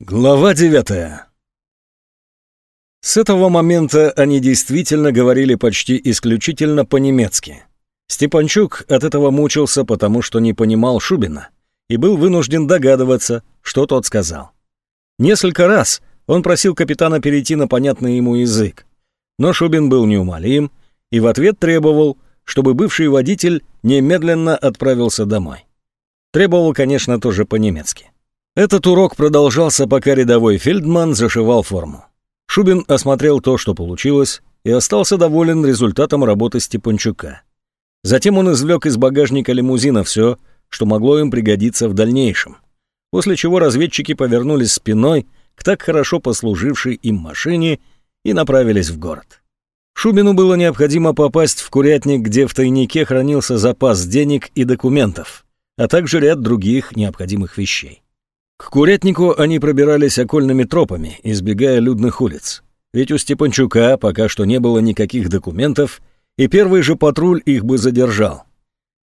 Глава девятая. С этого момента они действительно говорили почти исключительно по-немецки. Степанчук от этого мучился, потому что не понимал Шубина и был вынужден догадываться, что тот сказал. Несколько раз он просил капитана перейти на понятный ему язык, но Шубин был неумолим и в ответ требовал, чтобы бывший водитель немедленно отправился домой. Требовал, конечно, тоже по-немецки. Этот урок продолжался, пока рядовой Фельдман зашивал форму. Шубин осмотрел то, что получилось, и остался доволен результатом работы Степанчука. Затем он извлек из багажника лимузина все, что могло им пригодиться в дальнейшем, после чего разведчики повернулись спиной к так хорошо послужившей им машине и направились в город. Шубину было необходимо попасть в курятник, где в тайнике хранился запас денег и документов, а также ряд других необходимых вещей. К Курятнику они пробирались окольными тропами, избегая людных улиц. Ведь у Степанчука пока что не было никаких документов, и первый же патруль их бы задержал.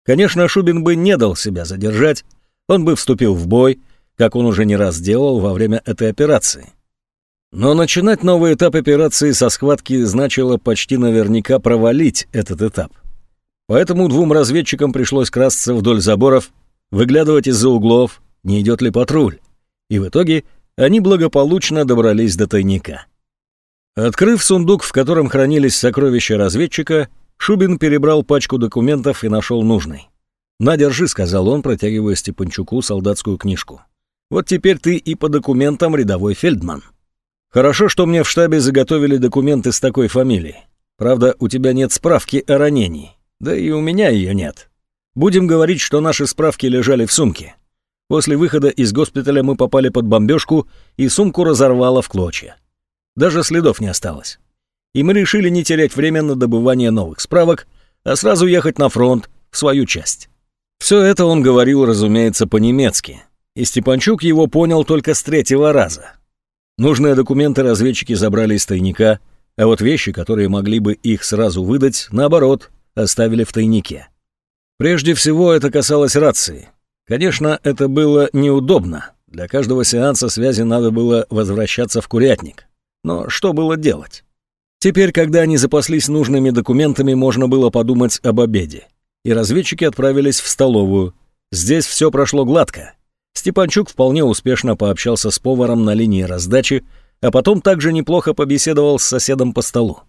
Конечно, Шубин бы не дал себя задержать, он бы вступил в бой, как он уже не раз делал во время этой операции. Но начинать новый этап операции со схватки значило почти наверняка провалить этот этап. Поэтому двум разведчикам пришлось красться вдоль заборов, выглядывать из-за углов, не идет ли патруль и в итоге они благополучно добрались до тайника. Открыв сундук, в котором хранились сокровища разведчика, Шубин перебрал пачку документов и нашел нужный. «На, держи», — сказал он, протягивая Степанчуку солдатскую книжку. «Вот теперь ты и по документам рядовой Фельдман. Хорошо, что мне в штабе заготовили документы с такой фамилией. Правда, у тебя нет справки о ранении. Да и у меня ее нет. Будем говорить, что наши справки лежали в сумке. После выхода из госпиталя мы попали под бомбежку, и сумку разорвало в клочья. Даже следов не осталось. И мы решили не терять время на добывание новых справок, а сразу ехать на фронт, в свою часть. Все это он говорил, разумеется, по-немецки, и Степанчук его понял только с третьего раза. Нужные документы разведчики забрали из тайника, а вот вещи, которые могли бы их сразу выдать, наоборот, оставили в тайнике. Прежде всего это касалось рации. Конечно, это было неудобно. Для каждого сеанса связи надо было возвращаться в курятник. Но что было делать? Теперь, когда они запаслись нужными документами, можно было подумать об обеде. И разведчики отправились в столовую. Здесь все прошло гладко. Степанчук вполне успешно пообщался с поваром на линии раздачи, а потом также неплохо побеседовал с соседом по столу.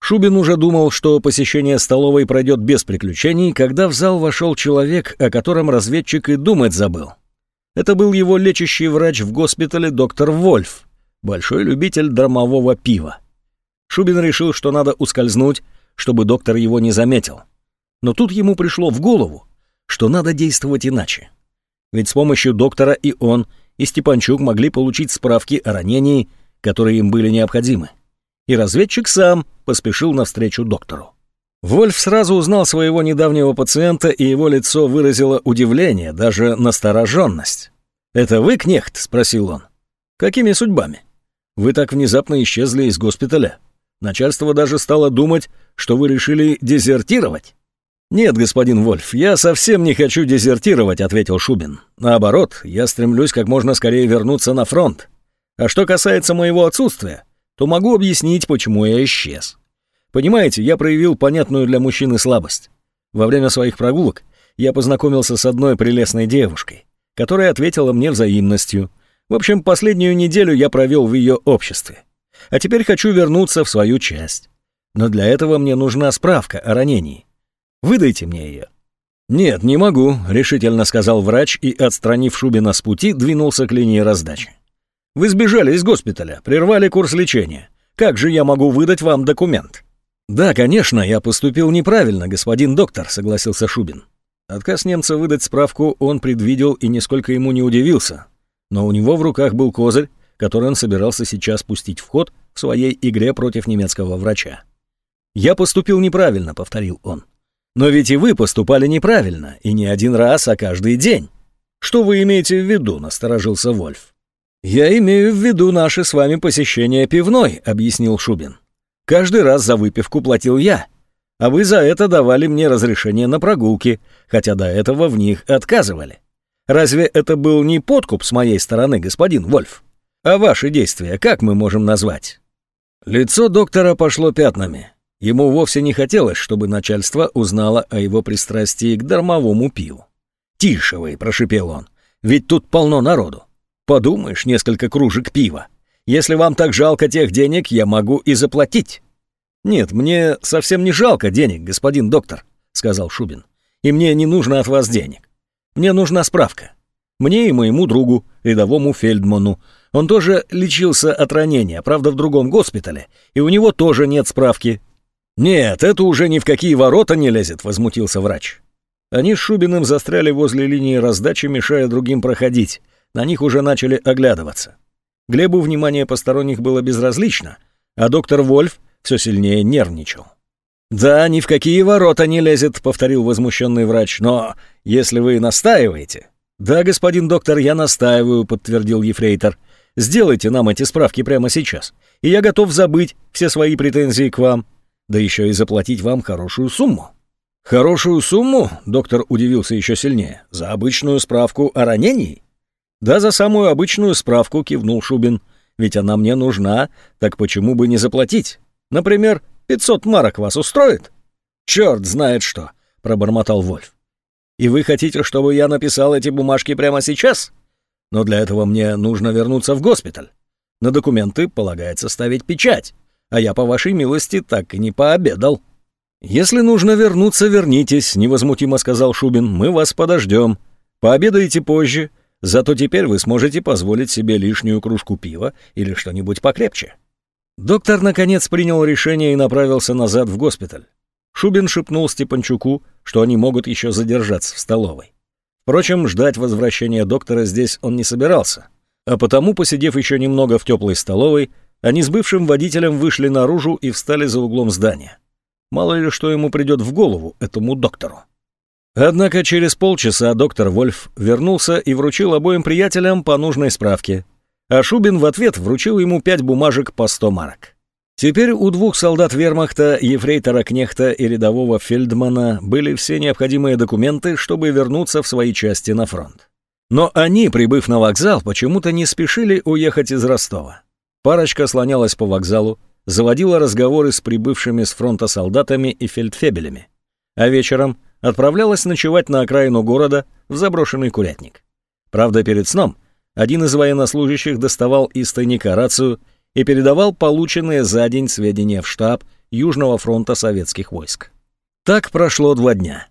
Шубин уже думал, что посещение столовой пройдет без приключений, когда в зал вошел человек, о котором разведчик и думать забыл. Это был его лечащий врач в госпитале доктор Вольф, большой любитель драмового пива. Шубин решил, что надо ускользнуть, чтобы доктор его не заметил. Но тут ему пришло в голову, что надо действовать иначе. Ведь с помощью доктора и он, и Степанчук могли получить справки о ранении, которые им были необходимы и разведчик сам поспешил навстречу доктору. Вольф сразу узнал своего недавнего пациента, и его лицо выразило удивление, даже настороженность. «Это вы, Кнехт?» — спросил он. «Какими судьбами? Вы так внезапно исчезли из госпиталя. Начальство даже стало думать, что вы решили дезертировать». «Нет, господин Вольф, я совсем не хочу дезертировать», — ответил Шубин. «Наоборот, я стремлюсь как можно скорее вернуться на фронт. А что касается моего отсутствия, то могу объяснить, почему я исчез. Понимаете, я проявил понятную для мужчины слабость. Во время своих прогулок я познакомился с одной прелестной девушкой, которая ответила мне взаимностью. В общем, последнюю неделю я провел в ее обществе. А теперь хочу вернуться в свою часть. Но для этого мне нужна справка о ранении. Выдайте мне ее». «Нет, не могу», — решительно сказал врач и, отстранив Шубина с пути, двинулся к линии раздачи. Вы сбежали из госпиталя, прервали курс лечения. Как же я могу выдать вам документ?» «Да, конечно, я поступил неправильно, господин доктор», — согласился Шубин. Отказ немца выдать справку он предвидел и нисколько ему не удивился. Но у него в руках был козырь, который он собирался сейчас пустить в ход в своей игре против немецкого врача. «Я поступил неправильно», — повторил он. «Но ведь и вы поступали неправильно, и не один раз, а каждый день». «Что вы имеете в виду?» — насторожился Вольф. «Я имею в виду наше с вами посещение пивной», — объяснил Шубин. «Каждый раз за выпивку платил я, а вы за это давали мне разрешение на прогулки, хотя до этого в них отказывали. Разве это был не подкуп с моей стороны, господин Вольф? А ваши действия как мы можем назвать? Лицо доктора пошло пятнами. Ему вовсе не хотелось, чтобы начальство узнало о его пристрастии к дармовому пиву. «Тише вы!» — прошипел он. «Ведь тут полно народу. Подумаешь, несколько кружек пива. Если вам так жалко тех денег, я могу и заплатить». «Нет, мне совсем не жалко денег, господин доктор», — сказал Шубин. «И мне не нужно от вас денег. Мне нужна справка. Мне и моему другу, рядовому Фельдману. Он тоже лечился от ранения, правда, в другом госпитале, и у него тоже нет справки». «Нет, это уже ни в какие ворота не лезет», — возмутился врач. Они с Шубиным застряли возле линии раздачи, мешая другим проходить. На них уже начали оглядываться. Глебу внимание посторонних было безразлично, а доктор Вольф все сильнее нервничал. «Да, ни в какие ворота не лезет», — повторил возмущенный врач, «но если вы настаиваете...» «Да, господин доктор, я настаиваю», — подтвердил ефрейтор. «Сделайте нам эти справки прямо сейчас, и я готов забыть все свои претензии к вам, да еще и заплатить вам хорошую сумму». «Хорошую сумму?» — доктор удивился еще сильнее. «За обычную справку о ранении?» «Да, за самую обычную справку», — кивнул Шубин. «Ведь она мне нужна, так почему бы не заплатить? Например, 500 марок вас устроит?» «Черт знает что», — пробормотал Вольф. «И вы хотите, чтобы я написал эти бумажки прямо сейчас? Но для этого мне нужно вернуться в госпиталь. На документы полагается ставить печать, а я, по вашей милости, так и не пообедал». «Если нужно вернуться, вернитесь», — невозмутимо сказал Шубин. «Мы вас подождем. Пообедаете позже, зато теперь вы сможете позволить себе лишнюю кружку пива или что-нибудь покрепче». Доктор, наконец, принял решение и направился назад в госпиталь. Шубин шепнул Степанчуку, что они могут еще задержаться в столовой. Впрочем, ждать возвращения доктора здесь он не собирался, а потому, посидев еще немного в теплой столовой, они с бывшим водителем вышли наружу и встали за углом здания. Мало ли что ему придет в голову, этому доктору. Однако через полчаса доктор Вольф вернулся и вручил обоим приятелям по нужной справке, а Шубин в ответ вручил ему пять бумажек по сто марок. Теперь у двух солдат вермахта, ефрейтора Кнехта и рядового Фельдмана были все необходимые документы, чтобы вернуться в свои части на фронт. Но они, прибыв на вокзал, почему-то не спешили уехать из Ростова. Парочка слонялась по вокзалу, заводила разговоры с прибывшими с фронта солдатами и фельдфебелями, а вечером отправлялась ночевать на окраину города в заброшенный курятник. Правда, перед сном один из военнослужащих доставал из тайника рацию и передавал полученные за день сведения в штаб Южного фронта советских войск. Так прошло два дня.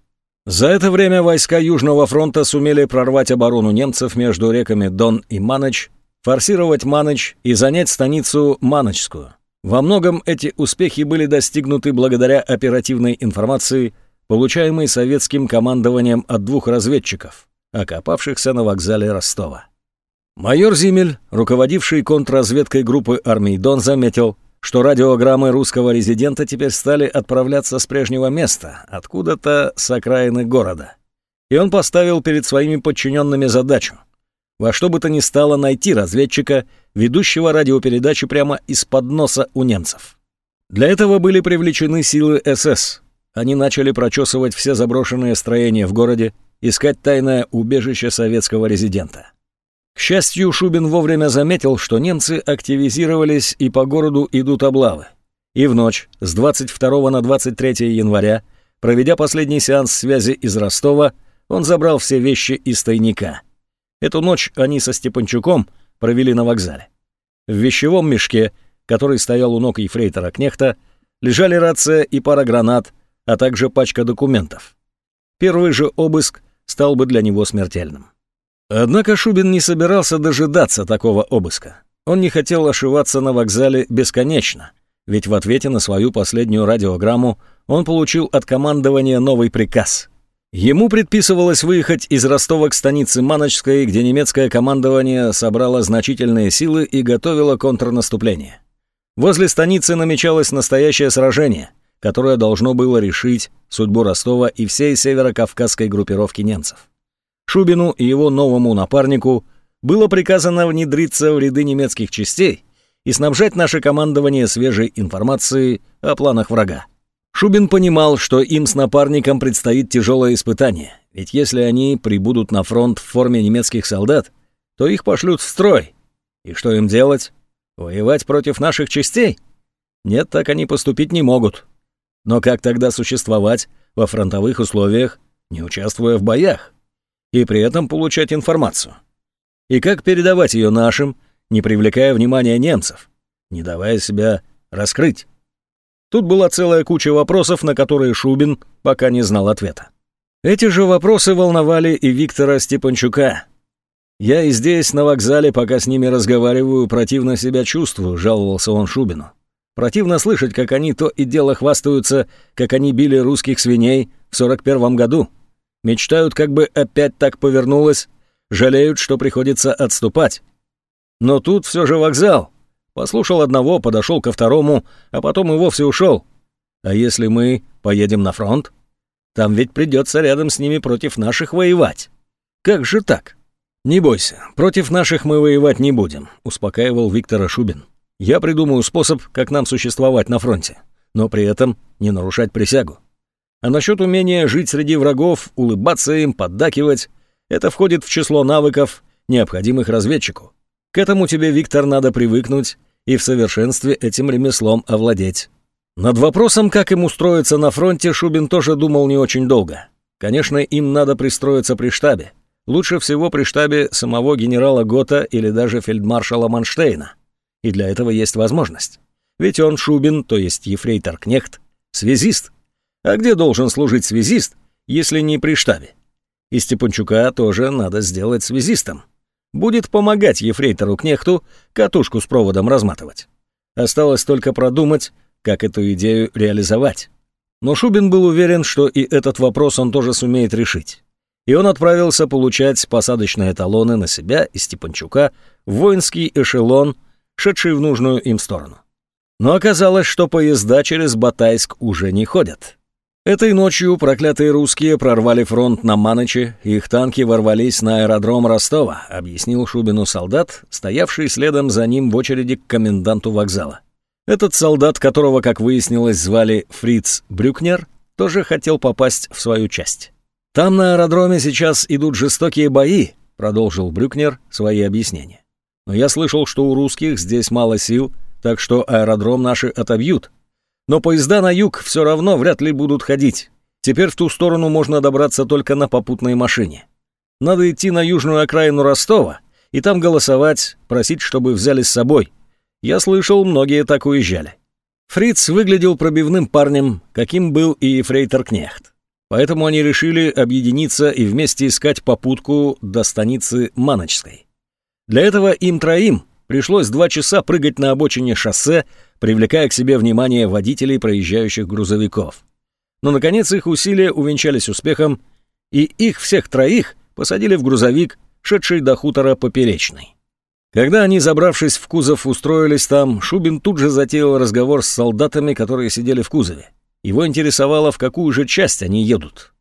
За это время войска Южного фронта сумели прорвать оборону немцев между реками Дон и Маныч, форсировать Маныч и занять станицу Маночскую. Во многом эти успехи были достигнуты благодаря оперативной информации, получаемой советским командованием от двух разведчиков, окопавшихся на вокзале Ростова. Майор Зимель, руководивший контрразведкой группы армий Дон, заметил, что радиограммы русского резидента теперь стали отправляться с прежнего места, откуда-то с окраины города. И он поставил перед своими подчиненными задачу во что бы то ни стало найти разведчика, ведущего радиопередачу прямо из-под носа у немцев. Для этого были привлечены силы СС. Они начали прочесывать все заброшенные строения в городе, искать тайное убежище советского резидента. К счастью, Шубин вовремя заметил, что немцы активизировались и по городу идут облавы. И в ночь с 22 на 23 января, проведя последний сеанс связи из Ростова, он забрал все вещи из тайника. Эту ночь они со Степанчуком провели на вокзале. В вещевом мешке, который стоял у ног ефрейтора Кнехта, лежали рация и пара гранат, а также пачка документов. Первый же обыск стал бы для него смертельным. Однако Шубин не собирался дожидаться такого обыска. Он не хотел ошиваться на вокзале бесконечно, ведь в ответе на свою последнюю радиограмму он получил от командования новый приказ Ему предписывалось выехать из Ростова к станице Маночской, где немецкое командование собрало значительные силы и готовило контрнаступление. Возле станицы намечалось настоящее сражение, которое должно было решить судьбу Ростова и всей северокавказской группировки немцев. Шубину и его новому напарнику было приказано внедриться в ряды немецких частей и снабжать наше командование свежей информацией о планах врага. Шубин понимал, что им с напарником предстоит тяжелое испытание, ведь если они прибудут на фронт в форме немецких солдат, то их пошлют в строй. И что им делать? Воевать против наших частей? Нет, так они поступить не могут. Но как тогда существовать во фронтовых условиях, не участвуя в боях? И при этом получать информацию? И как передавать ее нашим, не привлекая внимания немцев, не давая себя раскрыть? Тут была целая куча вопросов, на которые Шубин пока не знал ответа. Эти же вопросы волновали и Виктора Степанчука. «Я и здесь, на вокзале, пока с ними разговариваю, противно себя чувствую», — жаловался он Шубину. «Противно слышать, как они то и дело хвастаются, как они били русских свиней в сорок первом году. Мечтают, как бы опять так повернулось, жалеют, что приходится отступать. Но тут все же вокзал. Послушал одного, подошел ко второму, а потом и вовсе ушел. А если мы поедем на фронт?» Там ведь придется рядом с ними против наших воевать. Как же так? Не бойся, против наших мы воевать не будем, успокаивал Виктора Шубин. Я придумаю способ, как нам существовать на фронте, но при этом не нарушать присягу. А насчет умения жить среди врагов, улыбаться им, поддакивать, это входит в число навыков, необходимых разведчику. К этому тебе, Виктор, надо привыкнуть и в совершенстве этим ремеслом овладеть. Над вопросом, как им устроиться на фронте, Шубин тоже думал не очень долго. Конечно, им надо пристроиться при штабе. Лучше всего при штабе самого генерала Гота или даже фельдмаршала Манштейна. И для этого есть возможность. Ведь он Шубин, то есть ефрейтор Кнехт, связист. А где должен служить связист, если не при штабе? И Степанчука тоже надо сделать связистом. Будет помогать ефрейтору Кнехту катушку с проводом разматывать. Осталось только продумать, как эту идею реализовать. Но Шубин был уверен, что и этот вопрос он тоже сумеет решить. И он отправился получать посадочные талоны на себя и Степанчука в воинский эшелон, шедший в нужную им сторону. Но оказалось, что поезда через Батайск уже не ходят. Этой ночью проклятые русские прорвали фронт на Маночи, их танки ворвались на аэродром Ростова, объяснил Шубину солдат, стоявший следом за ним в очереди к коменданту вокзала. Этот солдат, которого, как выяснилось, звали Фриц Брюкнер, тоже хотел попасть в свою часть. «Там на аэродроме сейчас идут жестокие бои», — продолжил Брюкнер свои объяснения. «Но я слышал, что у русских здесь мало сил, так что аэродром наши отобьют. Но поезда на юг все равно вряд ли будут ходить. Теперь в ту сторону можно добраться только на попутной машине. Надо идти на южную окраину Ростова и там голосовать, просить, чтобы взяли с собой. Я слышал, многие так уезжали. Фриц выглядел пробивным парнем, каким был и Фрейтер Кнехт. Поэтому они решили объединиться и вместе искать попутку до станицы Маночской. Для этого им троим пришлось два часа прыгать на обочине шоссе, привлекая к себе внимание водителей проезжающих грузовиков. Но, наконец, их усилия увенчались успехом, и их всех троих посадили в грузовик, шедший до хутора Поперечный. Когда они, забравшись в кузов, устроились там, Шубин тут же затеял разговор с солдатами, которые сидели в кузове. Его интересовало, в какую же часть они едут.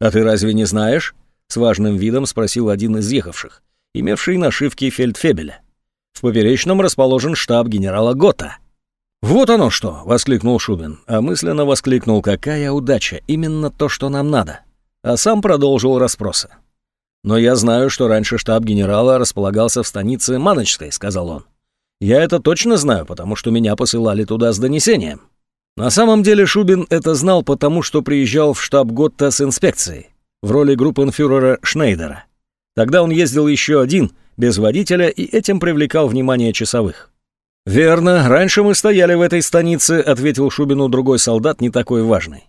«А ты разве не знаешь?» — с важным видом спросил один из ехавших, имевший нашивки фельдфебеля. «В поперечном расположен штаб генерала Гота». «Вот оно что!» — воскликнул Шубин, а мысленно воскликнул «Какая удача! Именно то, что нам надо!» А сам продолжил расспросы. «Но я знаю, что раньше штаб генерала располагался в станице Маночской», — сказал он. «Я это точно знаю, потому что меня посылали туда с донесением». На самом деле Шубин это знал, потому что приезжал в штаб Готта с инспекцией в роли группенфюрера Шнейдера. Тогда он ездил еще один, без водителя, и этим привлекал внимание часовых. «Верно, раньше мы стояли в этой станице», — ответил Шубину другой солдат, не такой важный.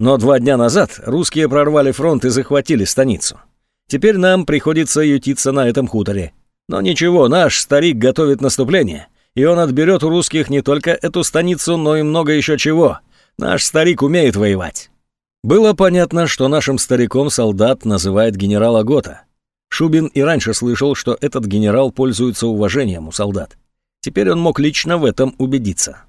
«Но два дня назад русские прорвали фронт и захватили станицу. Теперь нам приходится ютиться на этом хуторе. Но ничего, наш старик готовит наступление, и он отберет у русских не только эту станицу, но и много еще чего. Наш старик умеет воевать». Было понятно, что нашим стариком солдат называет генерала Гота. Шубин и раньше слышал, что этот генерал пользуется уважением у солдат. Теперь он мог лично в этом убедиться.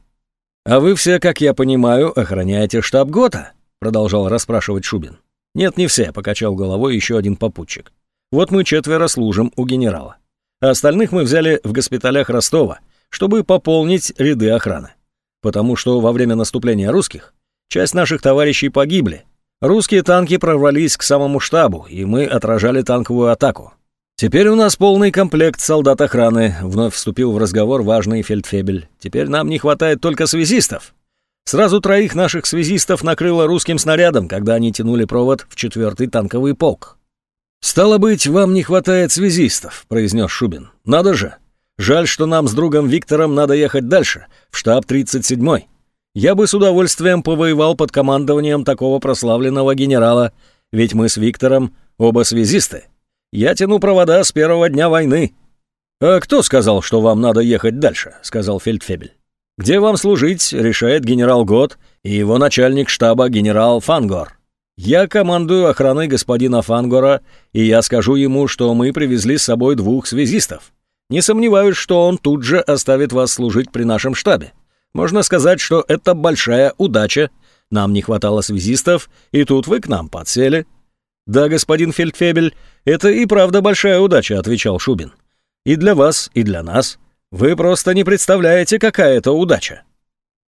«А вы все, как я понимаю, охраняете штаб Гота?» продолжал расспрашивать Шубин. «Нет, не все», — покачал головой еще один попутчик. «Вот мы четверо служим у генерала. А остальных мы взяли в госпиталях Ростова, чтобы пополнить ряды охраны. Потому что во время наступления русских часть наших товарищей погибли. Русские танки прорвались к самому штабу, и мы отражали танковую атаку. «Теперь у нас полный комплект солдат охраны», — вновь вступил в разговор важный фельдфебель. «Теперь нам не хватает только связистов. Сразу троих наших связистов накрыло русским снарядом, когда они тянули провод в четвертый танковый полк». «Стало быть, вам не хватает связистов», — произнес Шубин. «Надо же. Жаль, что нам с другом Виктором надо ехать дальше, в штаб 37-й. Я бы с удовольствием повоевал под командованием такого прославленного генерала, ведь мы с Виктором оба связисты». Я тяну провода с первого дня войны». «А кто сказал, что вам надо ехать дальше?» — сказал Фельдфебель. «Где вам служить, решает генерал Гот и его начальник штаба генерал Фангор. Я командую охраной господина Фангора, и я скажу ему, что мы привезли с собой двух связистов. Не сомневаюсь, что он тут же оставит вас служить при нашем штабе. Можно сказать, что это большая удача. Нам не хватало связистов, и тут вы к нам подсели». «Да, господин Фельдфебель, это и правда большая удача», — отвечал Шубин. «И для вас, и для нас. Вы просто не представляете, какая это удача».